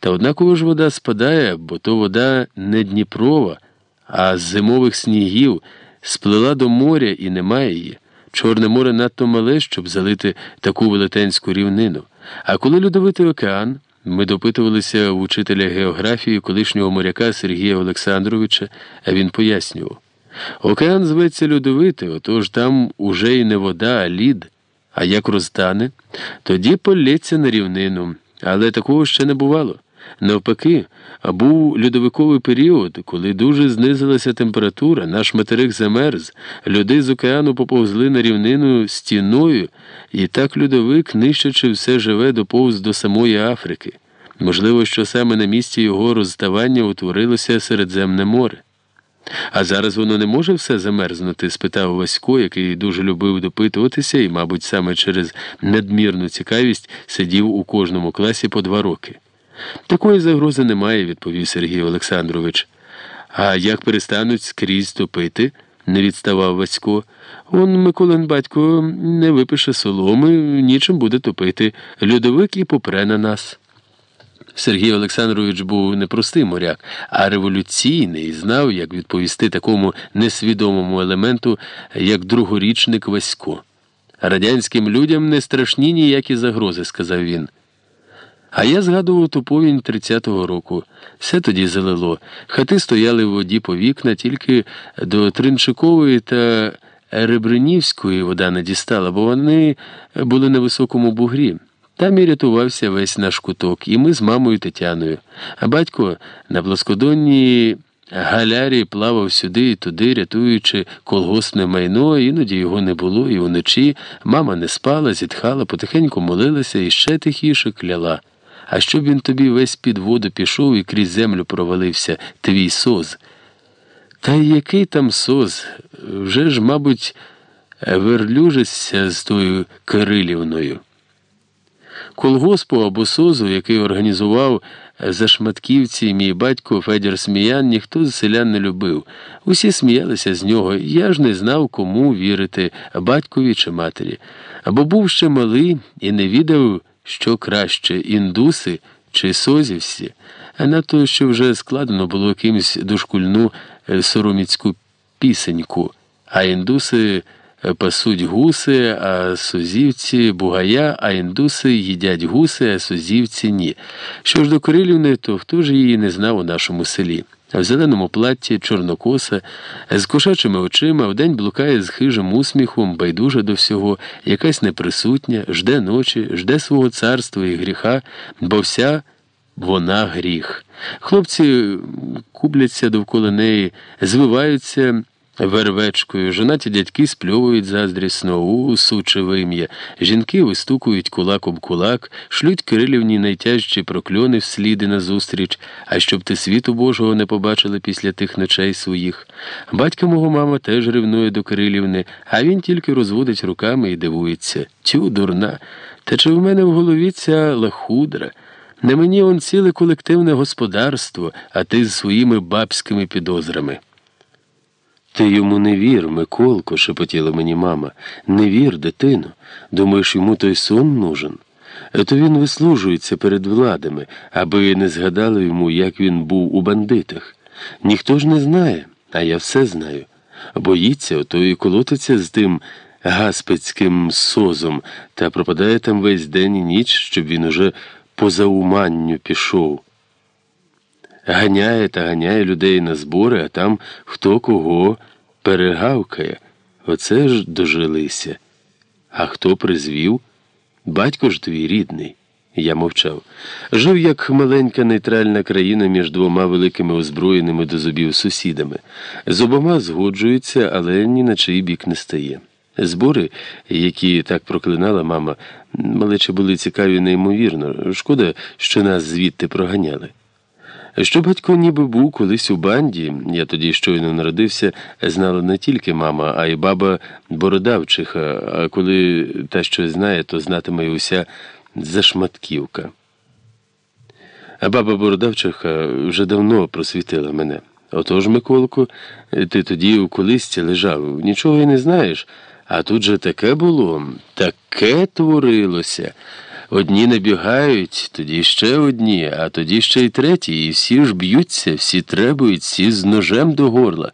Та однаково ж вода спадає, бо то вода не Дніпрова, а з зимових снігів сплила до моря і немає її. Чорне море надто мале, щоб залити таку велетенську рівнину. А коли льодовитий океан, ми допитувалися у вчителя географії колишнього моряка Сергія Олександровича, а він пояснював. Океан зветься льодовитий, отож там уже й не вода, а лід. А як розтане, тоді полється на рівнину. Але такого ще не бувало. Навпаки, був льодовиковий період, коли дуже знизилася температура, наш материк замерз, люди з океану поповзли на рівнину стіною, і так льодовик, нищачи все живе, доповз до самої Африки. Можливо, що саме на місці його розставання утворилося Середземне море. А зараз воно не може все замерзнути? спитав Васько, який дуже любив допитуватися і, мабуть, саме через надмірну цікавість сидів у кожному класі по два роки. Такої загрози немає, відповів Сергій Олександрович. А як перестануть скрізь топити? не відставав Васько. Он Миколин батько не випише соломи, нічим буде топити. Льодовик і попре на нас. Сергій Олександрович був не простий моряк, а революційний знав, як відповісти такому несвідомому елементу, як другорічник Васько. Радянським людям не страшні ніякі загрози, сказав він. А я згадував ту повінь 30-го року. Все тоді залило. Хати стояли в воді по вікна, тільки до Тринчикової та Ребринівської вода не дістала, бо вони були на високому бугрі. Там і рятувався весь наш куток, і ми з мамою Тетяною. А батько на плоскодонній галярі плавав сюди і туди, рятуючи колгоспне майно, іноді його не було, і вночі мама не спала, зітхала, потихеньку молилася і ще тихіше кляла. А щоб він тобі весь під воду пішов і крізь землю провалився, твій соз. Та який там соз? Вже ж, мабуть, верлюжиться з тою Кирилівною. Колгоспу або созу, який організував за шматківці мій батько Федір Сміян, ніхто з селян не любив. Усі сміялися з нього, я ж не знав, кому вірити батькові чи матері. Або був ще малий і не відав, що краще індуси чи созівці, а надто що вже складено було кимсь дошкульну сороміцьку пісеньку, а індуси. Пасуть гуси, а сузівці бугая, а індуси їдять гуси, а сузівці ні. Що ж до Кирилівни, то хто ж її не знав у нашому селі? В зеленому платті, чорнокоса, з кошачими очима, вдень блукає з хижим усміхом, байдужа до всього, якась неприсутня, жде ночі, жде свого царства і гріха, бо вся вона гріх. Хлопці кубляться довкола неї, звиваються вервечкою, жонаті дядьки спльовують заздрісно у суче вим'я, жінки вистукують кулак об кулак, шлють Кирилівні найтяжчі прокльони всліди назустріч, а щоб ти світу Божого не побачили після тих ночей своїх. Батька мого мама теж ревнує до Кирилівни, а він тільки розводить руками і дивується. Тю, дурна. Та чи в мене в голові ця лахудра? Не мені он ціле колективне господарство, а ти з своїми бабськими підозрами. Ти йому не вір, Миколко, шепотіла мені мама. Не вір, дитино. Думаєш, йому той сон нужен? То він вислужується перед владами, аби не згадали йому, як він був у бандитах. Ніхто ж не знає, а я все знаю. Боїться, ото і колотиться з тим гаспецьким созом та пропадає там весь день і ніч, щоб він уже поза уманню пішов. Ганяє та ганяє людей на збори, а там хто кого перегавкає. Оце ж дожилися. А хто призвів? Батько ж твій рідний. Я мовчав. Жив як маленька нейтральна країна між двома великими озброєними до зубів сусідами. З обома згоджується, але ні на чий бік не стає. Збори, які так проклинала мама, малече були цікаві неймовірно. Шкода, що нас звідти проганяли. Що батько ніби був колись у банді, я тоді щойно народився, знала не тільки мама, а й баба Бородавчиха, а коли та щось знає, то знатиме й уся зашматківка. А баба Бородавчиха вже давно просвітила мене. Отож, Миколко, ти тоді у колисці лежав, нічого й не знаєш, а тут же таке було, таке творилося. Одні набігають, тоді ще одні, а тоді ще й треті, і всі ж б'ються, всі требують, всі з ножем до горла.